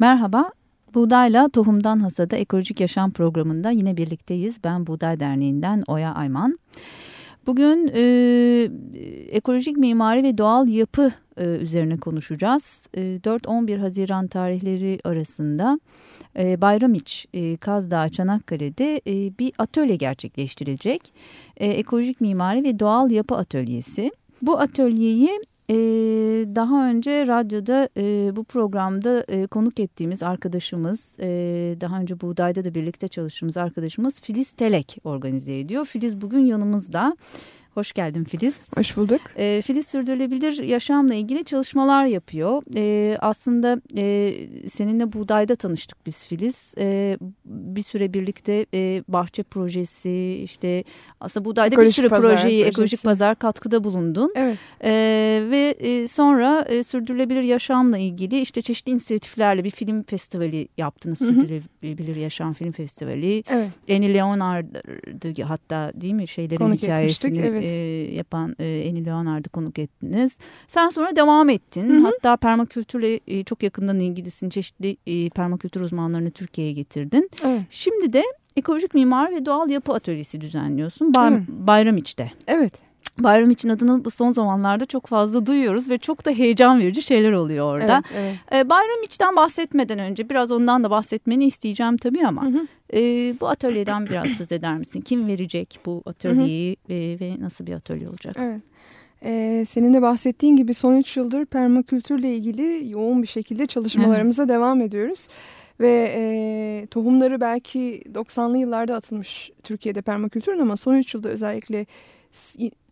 Merhaba, Buğdayla Tohumdan Hasada Ekolojik Yaşam programında yine birlikteyiz. Ben Buğday Derneği'nden Oya Ayman. Bugün e, ekolojik mimari ve doğal yapı e, üzerine konuşacağız. E, 4-11 Haziran tarihleri arasında e, Bayramiç, e, Kazdağ, Çanakkale'de e, bir atölye gerçekleştirilecek. E, ekolojik mimari ve doğal yapı atölyesi. Bu atölyeyi ee, daha önce radyoda e, bu programda e, konuk ettiğimiz arkadaşımız, e, daha önce Buğday'da da birlikte çalıştığımız arkadaşımız Filiz Telek organize ediyor. Filiz bugün yanımızda. Hoş geldin Filiz. Hoş bulduk. E, Filiz sürdürülebilir yaşamla ilgili çalışmalar yapıyor. E, aslında e, seninle buğdayda tanıştık biz Filiz. E, bir süre birlikte e, bahçe projesi işte aslında buğdayda ekolojik bir sürü projeyi projesi. ekolojik pazar katkıda bulundun. Evet. E, ve e, sonra e, sürdürülebilir yaşamla ilgili işte çeşitli inisiyatiflerle bir film festivali yaptınız. Hı -hı. Sürdürülebilir Yaşam Film Festivali. Evet. Eni Leonard'ı hatta değil mi şeylerin Konuk hikayesini evet e, yapan e, Eni Leonard'ı konuk ettiniz. Sen sonra devam ettin. Hı hı. Hatta permakültürle e, çok yakından ilgilisin. Çeşitli e, permakültür uzmanlarını Türkiye'ye getirdin. Evet. Şimdi de ekolojik mimar ve doğal yapı atölyesi düzenliyorsun. Bay evet. Bayramiç'te. Evet. Bayram için adını bu son zamanlarda çok fazla duyuyoruz ve çok da heyecan verici şeyler oluyor orada. Evet, evet. Ee, Bayram içten bahsetmeden önce biraz ondan da bahsetmeni isteyeceğim tabii ama hı hı. E, bu atölyeden biraz söz eder misin? Kim verecek bu atölyeyi hı hı. E, ve nasıl bir atölye olacak? Evet. Ee, senin de bahsettiğin gibi son üç yıldır permakültürle ilgili yoğun bir şekilde çalışmalarımıza evet. devam ediyoruz. Ve e, tohumları belki 90'lı yıllarda atılmış Türkiye'de permakültürün ama son üç yılda özellikle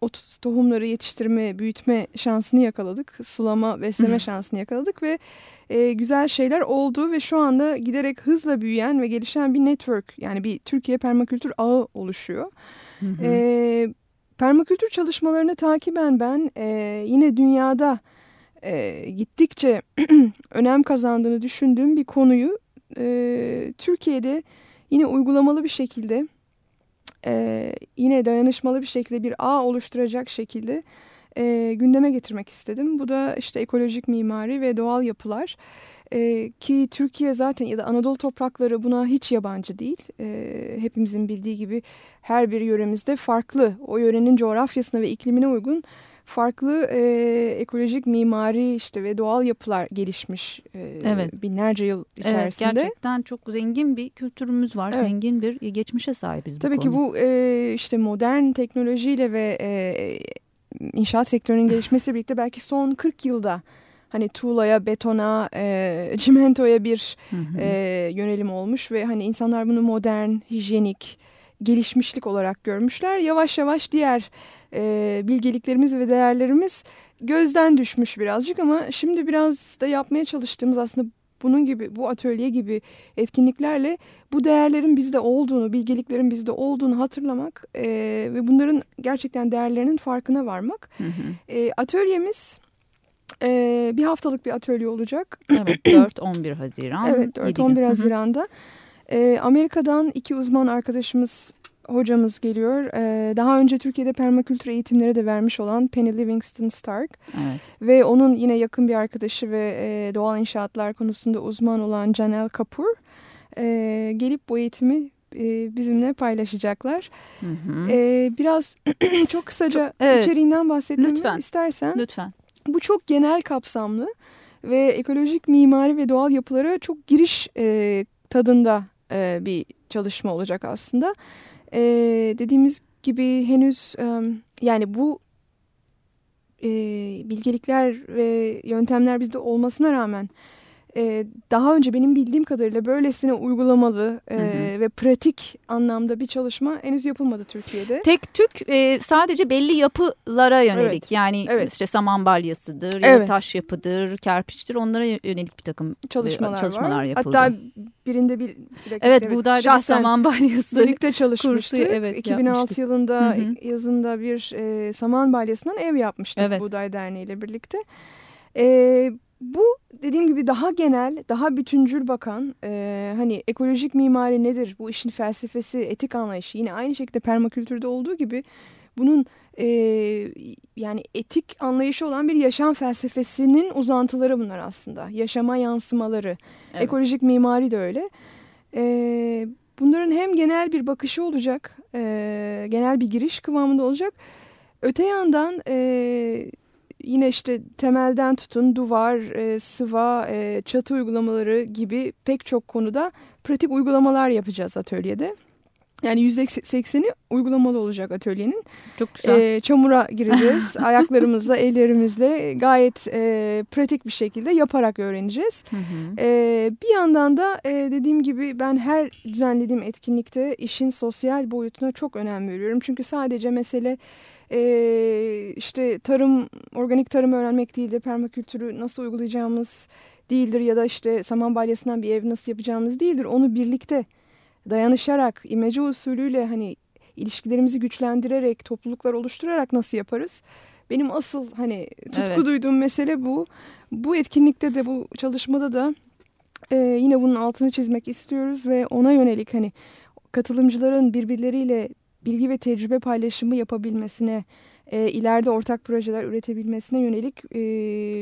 o tohumları yetiştirme, büyütme şansını yakaladık. Sulama, besleme şansını yakaladık ve e, güzel şeyler oldu ve şu anda giderek hızla büyüyen ve gelişen bir network yani bir Türkiye permakültür ağı oluşuyor. E, permakültür çalışmalarını takiben ben e, yine dünyada e, gittikçe önem kazandığını düşündüğüm bir konuyu e, Türkiye'de yine uygulamalı bir şekilde e, yine dayanışmalı bir şekilde bir ağ oluşturacak şekilde e, gündeme getirmek istedim. Bu da işte ekolojik mimari ve doğal yapılar. E, ki Türkiye zaten ya da Anadolu toprakları buna hiç yabancı değil. E, hepimizin bildiği gibi her bir yöremizde farklı o yörenin coğrafyasına ve iklimine uygun farklı e, ekolojik mimari işte ve doğal yapılar gelişmiş e, evet. binlerce yıl içerisinde. Evet gerçekten çok zengin bir kültürümüz var. Evet. Zengin bir geçmişe sahibiz Tabii bu ki bu e, işte modern teknolojiyle ve e, inşaat sektörünün gelişmesiyle birlikte belki son 40 yılda hani tuğlaya, betona, e, çimentoya bir hı hı. E, yönelim olmuş ve hani insanlar bunu modern, hijyenik, gelişmişlik olarak görmüşler. Yavaş yavaş diğer e, bilgeliklerimiz ve değerlerimiz gözden düşmüş birazcık ama şimdi biraz da yapmaya çalıştığımız aslında bunun gibi bu atölye gibi etkinliklerle bu değerlerin bizde olduğunu, bilgeliklerin bizde olduğunu hatırlamak e, ve bunların gerçekten değerlerinin farkına varmak. Hı hı. E, atölyemiz e, bir haftalık bir atölye olacak. Evet 4-11 Haziran. Evet 4-11 Haziran'da. E, Amerika'dan iki uzman arkadaşımız hocamız geliyor. Ee, daha önce Türkiye'de permakültür eğitimleri de vermiş olan Penny Livingston Stark. Evet. Ve onun yine yakın bir arkadaşı ve e, doğal inşaatlar konusunda uzman olan Janel Kapur. E, gelip bu eğitimi e, bizimle paylaşacaklar. Hı hı. E, biraz çok kısaca çok, evet. içeriğinden bahsetmemi Lütfen. istersen. Lütfen. Bu çok genel kapsamlı ve ekolojik mimari ve doğal yapılara çok giriş e, tadında e, bir çalışma olacak aslında. E, dediğimiz gibi henüz e, yani bu e, bilgelikler ve yöntemler bizde olmasına rağmen e, daha önce benim bildiğim kadarıyla böylesine uygulamalı e, hı hı. ve pratik anlamda bir çalışma henüz yapılmadı Türkiye'de. Tek tük e, sadece belli yapılara yönelik evet. yani evet. işte saman balyasıdır, evet. ya taş yapıdır, kerpiçtir onlara yönelik bir takım çalışmalar, çalışmalar var. yapıldı. Hatta birinde bir, bir evet buğdayda bir saman balyası birlikte çalışmıştık. Kursu, evet, 2006 yapmıştık. yılında hı hı. yazında bir e, saman balyasından ev yapmıştık evet. Buğday Derneği ile birlikte. E, bu dediğim gibi daha genel, daha bütüncül bakan e, hani ekolojik mimari nedir? Bu işin felsefesi, etik anlayışı yine aynı şekilde permakültürde olduğu gibi bunun e, yani etik anlayışı olan bir yaşam felsefesinin uzantıları bunlar aslında. Yaşama yansımaları. Evet. Ekolojik mimari de öyle. E, bunların hem genel bir bakışı olacak, e, genel bir giriş kıvamında olacak. Öte yandan e, yine işte temelden tutun duvar, e, sıva, e, çatı uygulamaları gibi pek çok konuda pratik uygulamalar yapacağız atölyede. Yani %80'i uygulamalı olacak atölyenin. Çok güzel. E, çamura gireceğiz. Ayaklarımızla, ellerimizle gayet e, pratik bir şekilde yaparak öğreneceğiz. Hı hı. E, bir yandan da e, dediğim gibi ben her düzenlediğim etkinlikte işin sosyal boyutuna çok önem veriyorum. Çünkü sadece mesele e, işte tarım, organik tarım öğrenmek değildir. Permakültürü nasıl uygulayacağımız değildir ya da işte saman balyasından bir ev nasıl yapacağımız değildir. Onu birlikte dayanışarak, imece usulüyle hani ilişkilerimizi güçlendirerek, topluluklar oluşturarak nasıl yaparız? Benim asıl hani tutku evet. duyduğum mesele bu. Bu etkinlikte de bu çalışmada da e, yine bunun altını çizmek istiyoruz ve ona yönelik hani katılımcıların birbirleriyle bilgi ve tecrübe paylaşımı yapabilmesine, e, ileride ortak projeler üretebilmesine yönelik e,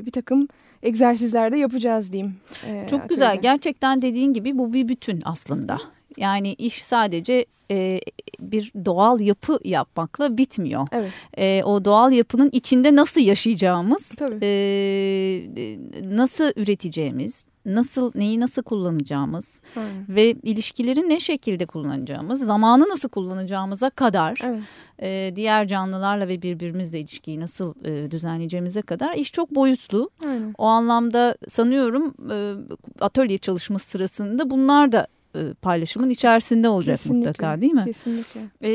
bir takım egzersizler de yapacağız diyeyim. E, Çok güzel. Gerçekten dediğin gibi bu bir bütün aslında. Yani iş sadece e, bir doğal yapı yapmakla bitmiyor. Evet. E, o doğal yapının içinde nasıl yaşayacağımız, e, nasıl üreteceğimiz, nasıl neyi nasıl kullanacağımız evet. ve ilişkileri ne şekilde kullanacağımız, zamanı nasıl kullanacağımıza kadar evet. e, diğer canlılarla ve birbirimizle ilişkiyi nasıl e, düzenleyeceğimize kadar iş çok boyutlu. Evet. O anlamda sanıyorum e, atölye çalışması sırasında bunlar da e, paylaşımın içerisinde olacak Kesinlikle. mutlaka değil mi? Kesinlikle. E,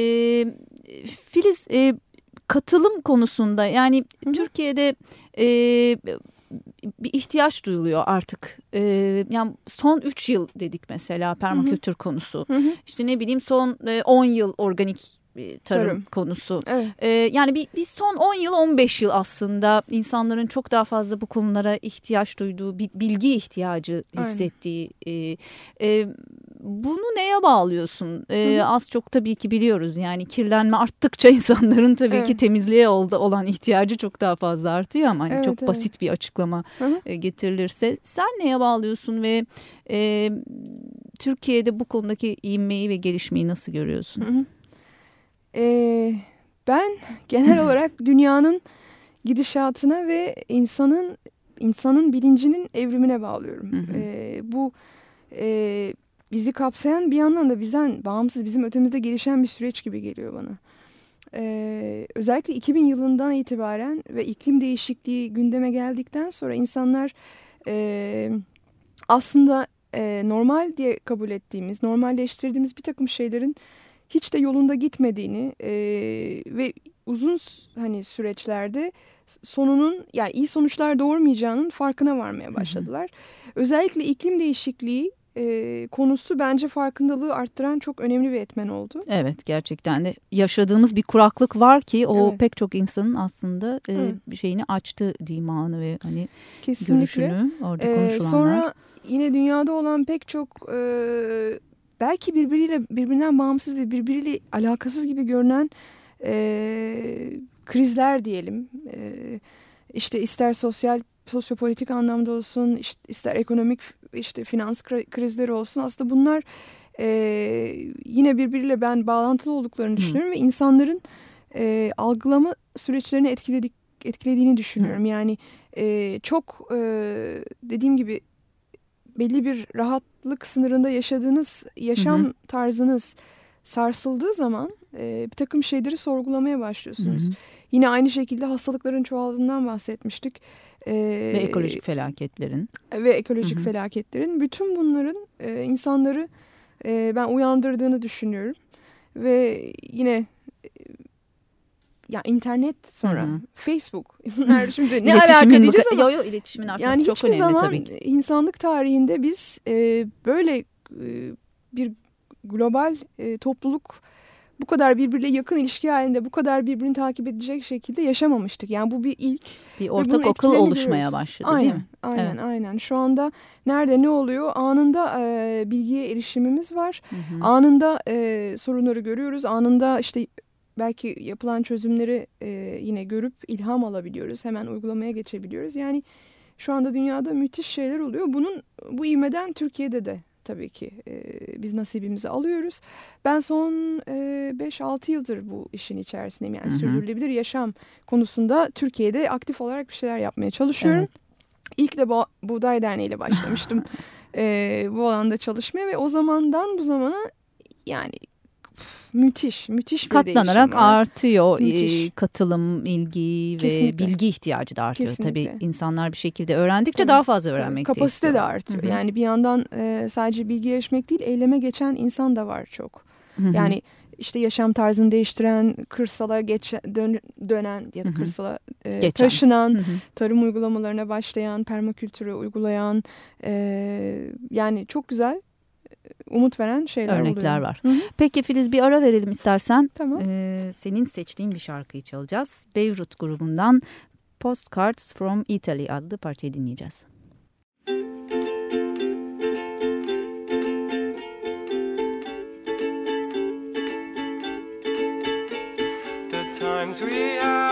Filiz e, katılım konusunda yani Hı -hı. Türkiye'de e, bir ihtiyaç duyuluyor artık. Ee, yani son 3 yıl dedik mesela permakültür konusu. Hı hı. İşte ne bileyim son 10 e, yıl organik tarım, tarım. konusu. Evet. Ee, yani bir, bir son 10 yıl 15 yıl aslında insanların çok daha fazla bu konulara ihtiyaç duyduğu, bilgi ihtiyacı hissettiği. E, e, bunu neye bağlıyorsun? Ee, az çok tabii ki biliyoruz yani kirlenme arttıkça insanların tabii evet. ki temizliğe olan ihtiyacı çok daha fazla artıyor ama hani evet, çok evet. basit bir açıklama Hı getirilirse sen neye bağlıyorsun ve e, Türkiye'de bu konudaki ivmeyi ve gelişmeyi nasıl görüyorsun? Hı hı. Ee, ben genel olarak dünyanın gidişatına ve insanın insanın bilincinin evrimine bağlıyorum. Ee, bu e, bizi kapsayan bir yandan da bizden bağımsız bizim ötemizde gelişen bir süreç gibi geliyor bana. Ee, özellikle 2000 yılından itibaren ve iklim değişikliği gündeme geldikten sonra insanlar e, aslında e, normal diye kabul ettiğimiz, normalleştirdiğimiz bir takım şeylerin hiç de yolunda gitmediğini e, ve uzun hani süreçlerde sonunun yani iyi sonuçlar doğurmayacağının farkına varmaya başladılar. Hı hı. Özellikle iklim değişikliği e, konusu bence farkındalığı arttıran çok önemli bir etmen oldu. Evet gerçekten de yaşadığımız bir kuraklık var ki o evet. pek çok insanın aslında e, evet. şeyini açtı dimağını ve hani Kesinlikle. görüşünü orada ee, konuşulanlar. Sonra yine dünyada olan pek çok e, belki birbiriyle birbirinden bağımsız ve birbiriyle alakasız gibi görünen e, krizler diyelim. E, işte ister sosyal sosyopolitik anlamda olsun, işte, ister ekonomik işte finans krizleri olsun aslında bunlar e, yine birbiriyle ben bağlantılı olduklarını düşünüyorum Hı. ve insanların e, algılama süreçlerini etkiledik etkilediğini düşünüyorum. Hı. Yani e, çok e, dediğim gibi belli bir rahatlık sınırında yaşadığınız yaşam Hı. tarzınız sarsıldığı zaman e, bir takım şeyleri sorgulamaya başlıyorsunuz. Hı. Yine aynı şekilde hastalıkların çoğaldığından bahsetmiştik. Ee, ve ekolojik felaketlerin. Ve ekolojik Hı -hı. felaketlerin. Bütün bunların e, insanları e, ben uyandırdığını düşünüyorum. Ve yine e, ya internet sonra Hı -hı. Facebook bunlar şimdi ne alaka diyeceğiz ama. Yo, yo, iletişimin yani çok önemli zaman tabii ki. insanlık tarihinde biz e, böyle e, bir global e, topluluk bu kadar birbirle yakın ilişki halinde bu kadar birbirini takip edecek şekilde yaşamamıştık. Yani bu bir ilk. Bir ortak akıl oluşmaya başladı aynen, değil mi? Aynen evet. aynen. Şu anda nerede ne oluyor anında e, bilgiye erişimimiz var. Hı hı. Anında e, sorunları görüyoruz. Anında işte belki yapılan çözümleri e, yine görüp ilham alabiliyoruz. Hemen uygulamaya geçebiliyoruz. Yani şu anda dünyada müthiş şeyler oluyor. Bunun bu ivmeden Türkiye'de de tabii ki e, biz nasibimizi alıyoruz. Ben son 5-6 e, yıldır bu işin içerisindeyim. Yani hı hı. sürdürülebilir yaşam konusunda Türkiye'de aktif olarak bir şeyler yapmaya çalışıyorum. Evet. İlk de bu, Buğday Derneği ile başlamıştım e, bu alanda çalışmaya ve o zamandan bu zamana yani müthiş, müthiş bir Katlanarak artıyor müthiş. katılım, ilgi Kesinlikle. ve bilgi ihtiyacı da artıyor. Kesinlikle. Tabii insanlar bir şekilde öğrendikçe Tabii. daha fazla öğrenmek Tabii. Kapasite de, de artıyor. Hı -hı. Yani bir yandan e, sadece bilgi erişmek değil, eyleme geçen insan da var çok. Hı -hı. Yani işte yaşam tarzını değiştiren, kırsala geç, dön, dönen ya da Hı -hı. kırsala e, taşınan, Hı -hı. tarım uygulamalarına başlayan, permakültürü uygulayan e, yani çok güzel umut veren şeyler Örnekler oluyor. var. Hı -hı. Peki Filiz bir ara verelim istersen. Tamam. Ee, senin seçtiğin bir şarkıyı çalacağız. Beyrut grubundan Postcards from Italy adlı parçayı dinleyeceğiz. The times we had,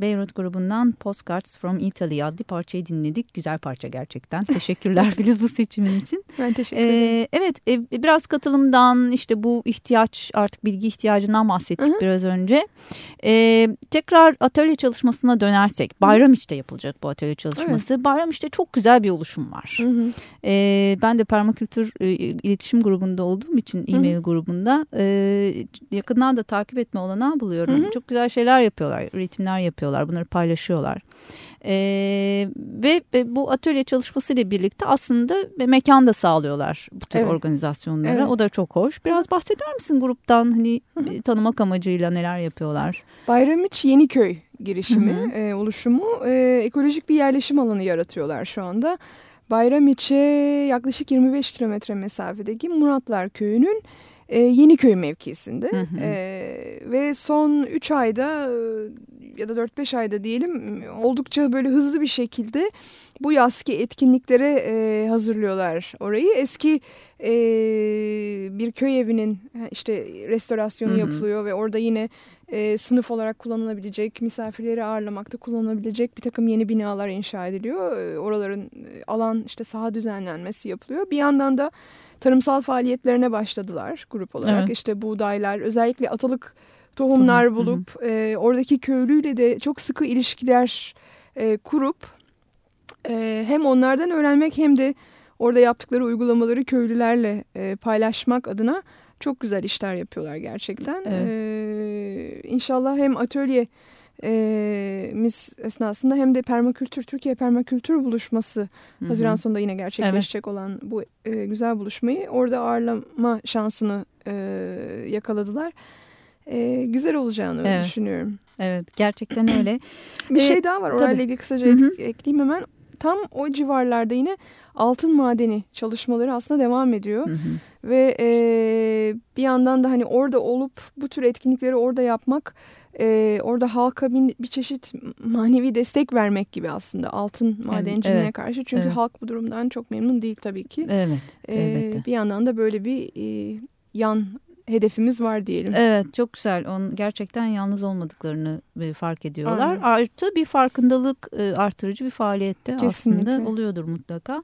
Beyrut grubundan Postcards from Italy adlı parçayı dinledik. Güzel parça gerçekten. Teşekkürler Filiz bu seçimin için. Ben teşekkür ederim. Ee, evet, e, biraz katılımdan işte bu ihtiyaç artık bilgi ihtiyacından bahsettik Hı -hı. biraz önce. Ee, tekrar atölye çalışmasına dönersek, Bayramiç'te yapılacak bu atölye çalışması. Evet. Bayramiç'te çok güzel bir oluşum var. Hı -hı. Ee, ben de permakültür e, iletişim grubunda olduğum için e-mail grubunda e, yakından da takip etme olanağı buluyorum. Hı -hı. Çok güzel şeyler yapıyorlar, üretimler yapıyorlar, bunları paylaşıyorlar. Ee, ve, ve bu atölye çalışmasıyla birlikte aslında mekan da sağlıyorlar bu tür evet. organizasyonlara. Evet. O da çok hoş. Biraz bahseder misin gruptan hani -hı. tanımak amacıyla neler yapıyorlar? Bayramiç Yeniköy girişimi, Hı -hı. E, oluşumu e, ekolojik bir yerleşim alanı yaratıyorlar şu anda. Bayramiç'e yaklaşık 25 kilometre mesafedeki Muratlar Köyü'nün e, Yeniköy mevkisinde. Hı hı. E, ve son 3 ayda ya da 4-5 ayda diyelim oldukça böyle hızlı bir şekilde bu yazki etkinliklere e, hazırlıyorlar orayı. Eski e, bir köy evinin işte restorasyonu Hı -hı. yapılıyor ve orada yine e, sınıf olarak kullanılabilecek, misafirleri ağırlamakta kullanılabilecek bir takım yeni binalar inşa ediliyor. E, oraların alan işte saha düzenlenmesi yapılıyor. Bir yandan da tarımsal faaliyetlerine başladılar grup olarak. Evet. İşte buğdaylar özellikle atalık tohumlar bulup e, oradaki köylüyle de çok sıkı ilişkiler e, kurup e, hem onlardan öğrenmek hem de orada yaptıkları uygulamaları köylülerle e, paylaşmak adına çok güzel işler yapıyorlar gerçekten. Evet. E, inşallah hem atölye e, mis esnasında hem de permakültür Türkiye permakültür buluşması Hı -hı. Haziran sonunda yine gerçekleşecek evet. olan bu e, güzel buluşmayı orada ağırlama şansını e, yakaladılar e, güzel olacağını evet. düşünüyorum. Evet gerçekten öyle. bir ee, şey daha var orayla ilgili kısaca Hı -hı. ekleyeyim hemen. Tam o civarlarda yine altın madeni çalışmaları aslında devam ediyor. Hı hı. Ve e, bir yandan da hani orada olup bu tür etkinlikleri orada yapmak e, orada halka bir, bir çeşit manevi destek vermek gibi aslında altın madenciliğine evet, karşı. Çünkü evet. halk bu durumdan çok memnun değil tabii ki. Evet. E, bir yandan da böyle bir e, yan hedefimiz var diyelim. Evet çok güzel. Onun gerçekten yalnız olmadıklarını e, fark ediyorlar. Aynen. Artı bir farkındalık e, artırıcı bir faaliyette Kesinlikle. aslında oluyordur mutlaka.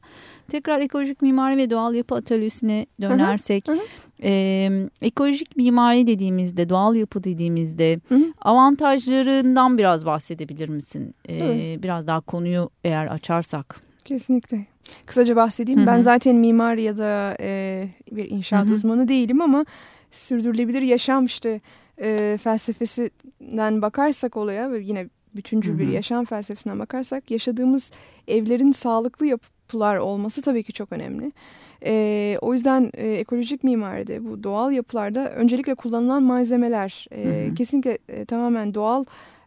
Tekrar ekolojik mimari ve doğal yapı atölyesine dönersek. Hı hı. E, ekolojik mimari dediğimizde, doğal yapı dediğimizde hı hı. avantajlarından biraz bahsedebilir misin? E, biraz daha konuyu eğer açarsak. Kesinlikle. Kısaca bahsedeyim. Hı hı. Ben zaten mimar ya da e, bir inşaat hı hı. uzmanı değilim ama sürdürülebilir yaşam işte e, felsefesinden bakarsak olaya ve yine bütüncül Hı -hı. bir yaşam felsefesinden bakarsak yaşadığımız evlerin sağlıklı yapılar olması tabii ki çok önemli. E, o yüzden e, ekolojik mimaride bu doğal yapılarda öncelikle kullanılan malzemeler e, Hı -hı. kesinlikle e, tamamen doğal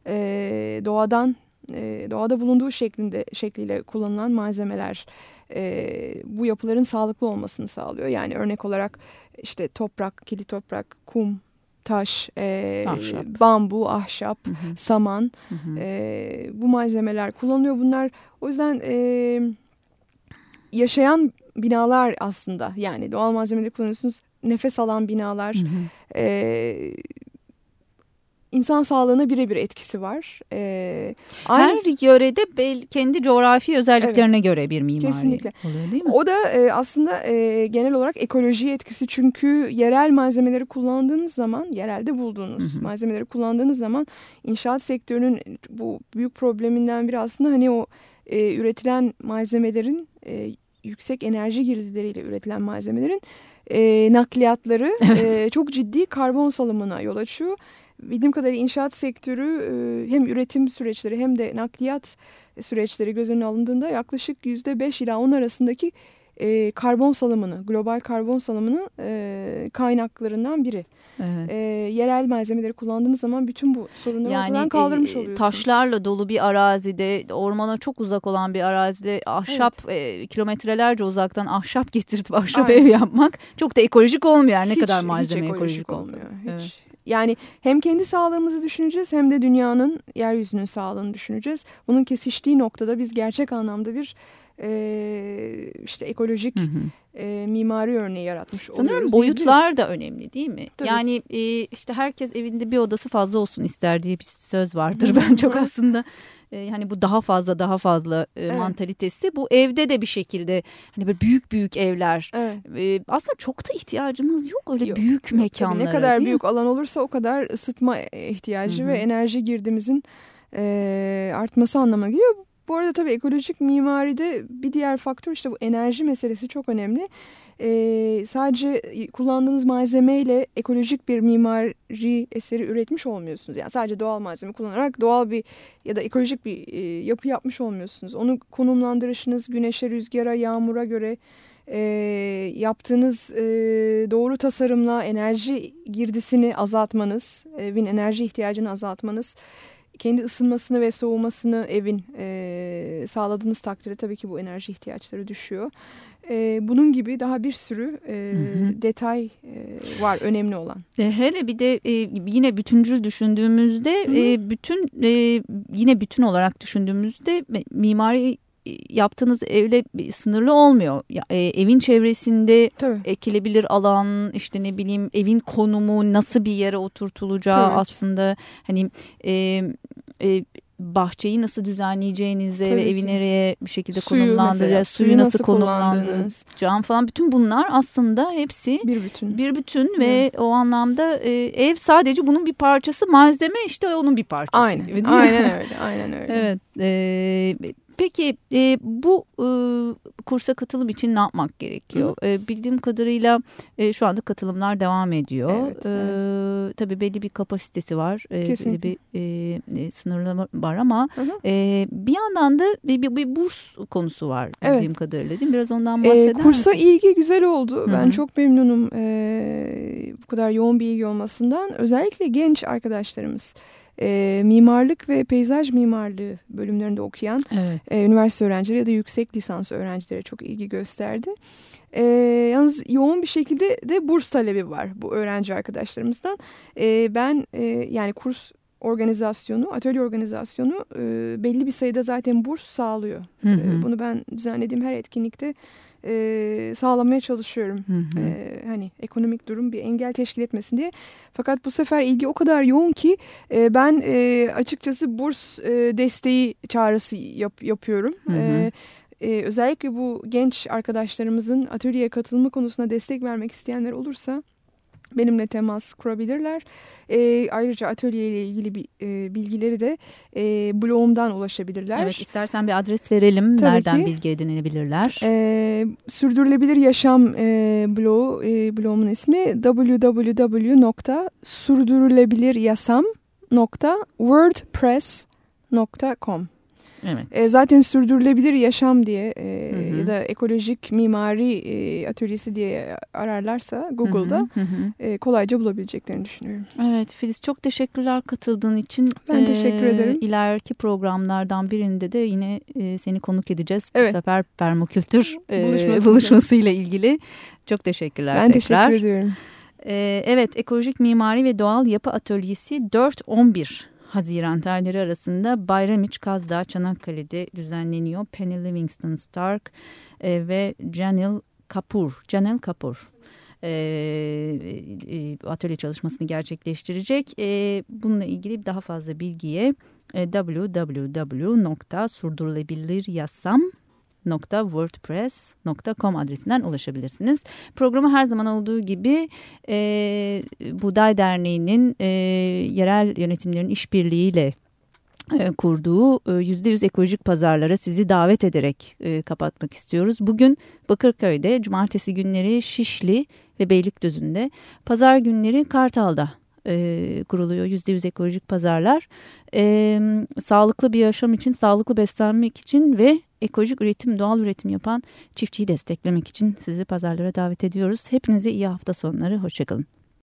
e, doğadan e, doğada bulunduğu şeklinde şekliyle kullanılan malzemeler e, bu yapıların sağlıklı olmasını sağlıyor. Yani örnek olarak işte toprak, kili toprak, kum, taş, e, ahşap. bambu, ahşap, hı hı. saman hı hı. E, bu malzemeler kullanılıyor. Bunlar o yüzden e, yaşayan binalar aslında yani doğal malzemeleri kullanıyorsunuz. Nefes alan binalar, hı hı. E, insan sağlığına birebir etkisi var. Ee, Her yörede bel, kendi coğrafi özelliklerine evet, göre bir mimari kesinlikle. oluyor değil mi? O da e, aslında e, genel olarak ekoloji etkisi çünkü yerel malzemeleri kullandığınız zaman, yerelde bulduğunuz hı hı. malzemeleri kullandığınız zaman inşaat sektörünün bu büyük probleminden biri aslında hani o e, üretilen malzemelerin e, yüksek enerji girdileriyle üretilen malzemelerin e, nakliyatları evet. e, çok ciddi karbon salımına yol açıyor bildiğim kadarıyla inşaat sektörü e, hem üretim süreçleri hem de nakliyat süreçleri göz önüne alındığında yaklaşık yüzde beş ila on arasındaki e, karbon salımını, global karbon salımının e, kaynaklarından biri. Evet. E, yerel malzemeleri kullandığınız zaman bütün bu sorunları yani, ortadan kaldırmış e, oluyorsunuz. Taşlarla dolu bir arazide, ormana çok uzak olan bir arazide ahşap evet. e, kilometrelerce uzaktan ahşap getirip ahşap Aynen. ev yapmak çok da ekolojik olmuyor. Ne hiç, kadar malzeme hiç ekolojik, ekolojik olmuyor. Hiç. Evet. Yani hem kendi sağlığımızı düşüneceğiz hem de dünyanın yeryüzünün sağlığını düşüneceğiz. Bunun kesiştiği noktada biz gerçek anlamda bir e, işte ekolojik hı hı. E, mimari örneği yaratmış Sanırım oluyoruz. Sanırım boyutlar da önemli değil mi? Tabii. Yani e, işte herkes evinde bir odası fazla olsun ister diye bir söz vardır. ben çok aslında e, hani bu daha fazla daha fazla e, evet. mantalitesi bu evde de bir şekilde hani böyle büyük büyük evler evet. e, aslında çok da ihtiyacımız yok öyle yok, büyük yok, mekanlara. ne kadar büyük mi? alan olursa o kadar ısıtma ihtiyacı Hı -hı. ve enerji girdimizin e, artması anlamına geliyor. Bu arada tabii ekolojik mimaride bir diğer faktör işte bu enerji meselesi çok önemli. Ee, sadece kullandığınız malzemeyle ekolojik bir mimari eseri üretmiş olmuyorsunuz. Yani sadece doğal malzeme kullanarak doğal bir ya da ekolojik bir e, yapı yapmış olmuyorsunuz. Onu konumlandırışınız güneşe, rüzgara, yağmura göre e, yaptığınız e, doğru tasarımla enerji girdisini azaltmanız, evin enerji ihtiyacını azaltmanız kendi ısınmasını ve soğumasını evin e, sağladığınız takdirde tabii ki bu enerji ihtiyaçları düşüyor. E, bunun gibi daha bir sürü e, hı hı. detay e, var önemli olan. E, hele bir de e, yine bütüncül düşündüğümüzde hı hı. E, bütün e, yine bütün olarak düşündüğümüzde mimari yaptığınız evle sınırlı olmuyor. E, evin çevresinde Tabii. ekilebilir alan, işte ne bileyim evin konumu nasıl bir yere oturtulacağı Tabii. aslında hani e, e, bahçeyi nasıl düzenleyeceğinize Tabii ve evi nereye bir şekilde suyu konumlandıracağız, suyu, suyu nasıl, nasıl konumlandıracağım falan bütün bunlar aslında hepsi bir bütün. Bir bütün ve o anlamda e, ev sadece bunun bir parçası, malzeme işte onun bir parçası. Aynen. Gibi, aynen öyle. Aynen öyle. Evet. E, Peki e, bu e, kursa katılım için ne yapmak gerekiyor? E, bildiğim kadarıyla e, şu anda katılımlar devam ediyor. Evet, e, evet. Tabii belli bir kapasitesi var. E, belli bir e, e, sınırlama var ama e, bir yandan da bir, bir, bir burs konusu var bildiğim evet. kadarıyla değil mi? Biraz ondan bahseder e, Kursa misin? ilgi güzel oldu. Hı -hı. Ben çok memnunum e, bu kadar yoğun bir ilgi olmasından. Özellikle genç arkadaşlarımız e, mimarlık ve peyzaj mimarlığı bölümlerinde okuyan evet. e, üniversite öğrencileri ya da yüksek lisans öğrencilere çok ilgi gösterdi. E, yalnız yoğun bir şekilde de burs talebi var bu öğrenci arkadaşlarımızdan. E, ben e, yani kurs organizasyonu, atölye organizasyonu e, belli bir sayıda zaten burs sağlıyor. Hı hı. E, bunu ben düzenlediğim her etkinlikte e, sağlamaya çalışıyorum. Hı hı. E, hani ekonomik durum bir engel teşkil etmesin diye. Fakat bu sefer ilgi o kadar yoğun ki e, ben e, açıkçası burs e, desteği çağrısı yap, yapıyorum. Hı hı. E, e, özellikle bu genç arkadaşlarımızın atölyeye katılma konusunda destek vermek isteyenler olursa benimle temas kurabilirler. E, ayrıca atölye ile ilgili bir, e, bilgileri de e, blogumdan ulaşabilirler. Evet istersen bir adres verelim. Tabii Nereden ki. bilgi edinebilirler? E, sürdürülebilir Yaşam e, blogu, e, blogumun ismi www.sürdürülebiliryasam.wordpress.com Evet. E, zaten sürdürülebilir yaşam diye e, hı hı. ya da ekolojik mimari e, atölyesi diye ararlarsa Google'da hı hı hı. E, kolayca bulabileceklerini düşünüyorum. Evet Filiz çok teşekkürler katıldığın için. Ben e, teşekkür ederim. İleriki programlardan birinde de yine e, seni konuk edeceğiz. Evet. Bu sefer permakültür e, buluşmasıyla ilgili. Çok teşekkürler ben tekrar. Ben teşekkür ediyorum. E, evet Ekolojik Mimari ve Doğal Yapı Atölyesi 4-11 Haziran tarihleri arasında Bayramiç Kazdağ Çanakkale'de düzenleniyor. Penny Livingston Stark e, ve Janil Kapur, Janel Kapur e, e, atölye çalışmasını gerçekleştirecek. E, bununla ilgili daha fazla bilgiye e, www.surdurulabiliryasam.com wordpress.com adresinden ulaşabilirsiniz. Programı her zaman olduğu gibi e, Buday Derneği'nin e, yerel yönetimlerin işbirliğiyle e, kurduğu %100 e, ekolojik pazarlara sizi davet ederek e, kapatmak istiyoruz. Bugün Bakırköy'de, cumartesi günleri Şişli ve Beylikdüzü'nde, pazar günleri Kartal'da kuruluyor %100 ekolojik pazarlar. E, sağlıklı bir yaşam için, sağlıklı beslenmek için ve ekolojik üretim, doğal üretim yapan çiftçiyi desteklemek için sizi pazarlara davet ediyoruz. Hepinize iyi hafta sonları, hoşçakalın.